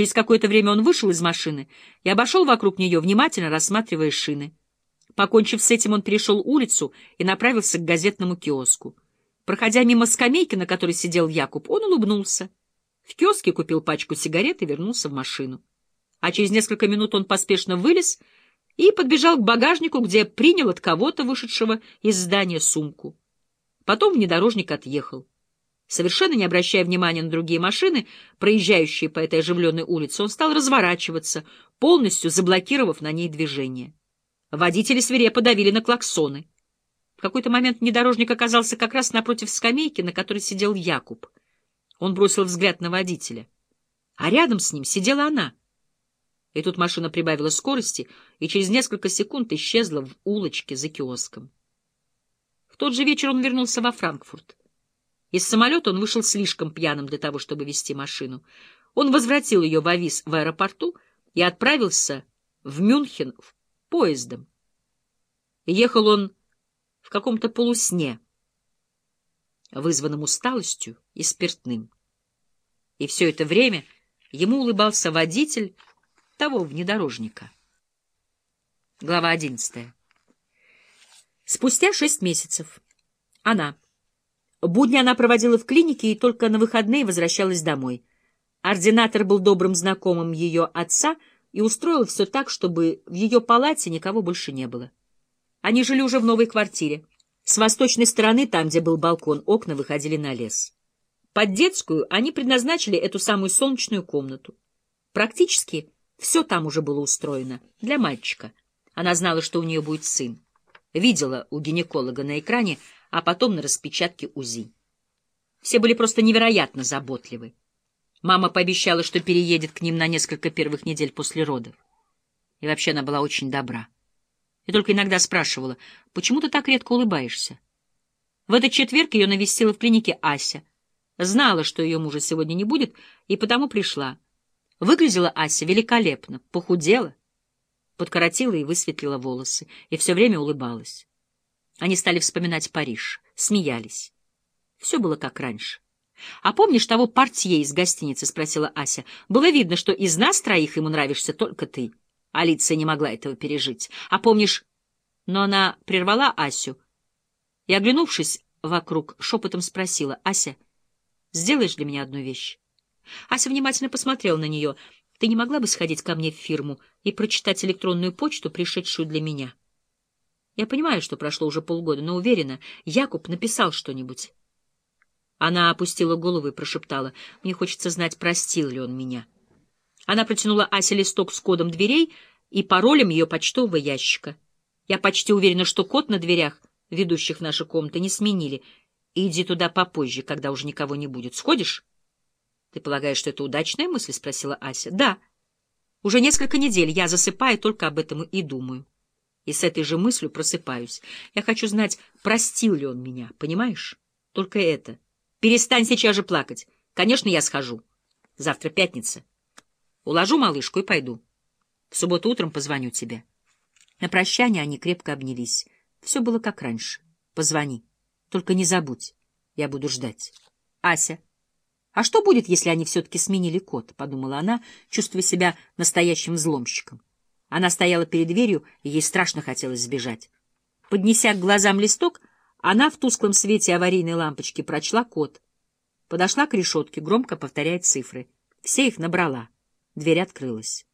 Через какое-то время он вышел из машины и обошел вокруг нее, внимательно рассматривая шины. Покончив с этим, он перешел улицу и направился к газетному киоску. Проходя мимо скамейки, на которой сидел Якуб, он улыбнулся. В киоске купил пачку сигарет и вернулся в машину. А через несколько минут он поспешно вылез и подбежал к багажнику, где принял от кого-то, вышедшего из здания, сумку. Потом внедорожник отъехал. Совершенно не обращая внимания на другие машины, проезжающие по этой оживленной улице, он стал разворачиваться, полностью заблокировав на ней движение. Водители свирепо давили на клаксоны. В какой-то момент внедорожник оказался как раз напротив скамейки, на которой сидел Якуб. Он бросил взгляд на водителя. А рядом с ним сидела она. И тут машина прибавила скорости и через несколько секунд исчезла в улочке за киоском. В тот же вечер он вернулся во Франкфурт. Из самолета он вышел слишком пьяным для того, чтобы вести машину. Он возвратил ее в Авис в аэропорту и отправился в Мюнхен поездом. ехал он в каком-то полусне, вызванном усталостью и спиртным. И все это время ему улыбался водитель того внедорожника. Глава одиннадцатая. Спустя шесть месяцев. Она. Будни она проводила в клинике и только на выходные возвращалась домой. Ординатор был добрым знакомым ее отца и устроил все так, чтобы в ее палате никого больше не было. Они жили уже в новой квартире. С восточной стороны, там, где был балкон, окна выходили на лес. Под детскую они предназначили эту самую солнечную комнату. Практически все там уже было устроено для мальчика. Она знала, что у нее будет сын. Видела у гинеколога на экране, а потом на распечатке УЗИ. Все были просто невероятно заботливы. Мама пообещала, что переедет к ним на несколько первых недель после родов. И вообще она была очень добра. И только иногда спрашивала, почему ты так редко улыбаешься? В этот четверг ее навестила в клинике Ася. Знала, что ее мужа сегодня не будет, и потому пришла. Выглядела Ася великолепно, похудела, подкоротила и высветлила волосы, и все время улыбалась. Они стали вспоминать Париж, смеялись. Все было как раньше. — А помнишь того портье из гостиницы? — спросила Ася. — Было видно, что из нас троих ему нравишься только ты. Алиция не могла этого пережить. А помнишь... Но она прервала Асю и, оглянувшись вокруг, шепотом спросила. — Ася, сделаешь для меня одну вещь? Ася внимательно посмотрела на нее. — Ты не могла бы сходить ко мне в фирму и прочитать электронную почту, пришедшую для меня? — я понимаю, что прошло уже полгода, но уверена, Якуб написал что-нибудь. Она опустила голову и прошептала. Мне хочется знать, простил ли он меня. Она протянула Асе листок с кодом дверей и паролем ее почтового ящика. Я почти уверена, что код на дверях, ведущих в наши комнаты, не сменили. Иди туда попозже, когда уже никого не будет. Сходишь? — Ты полагаешь, что это удачная мысль? — спросила Ася. — Да. Уже несколько недель я засыпаю только об этом и думаю. И с этой же мыслью просыпаюсь. Я хочу знать, простил ли он меня, понимаешь? Только это. Перестань сейчас же плакать. Конечно, я схожу. Завтра пятница. Уложу малышку и пойду. В субботу утром позвоню тебе. На прощание они крепко обнялись. Все было как раньше. Позвони. Только не забудь. Я буду ждать. Ася. А что будет, если они все-таки сменили код? — подумала она, чувствуя себя настоящим взломщиком. Она стояла перед дверью, и ей страшно хотелось сбежать. Поднеся к глазам листок, она в тусклом свете аварийной лампочки прочла код. Подошла к решетке, громко повторяя цифры. Все их набрала. Дверь открылась.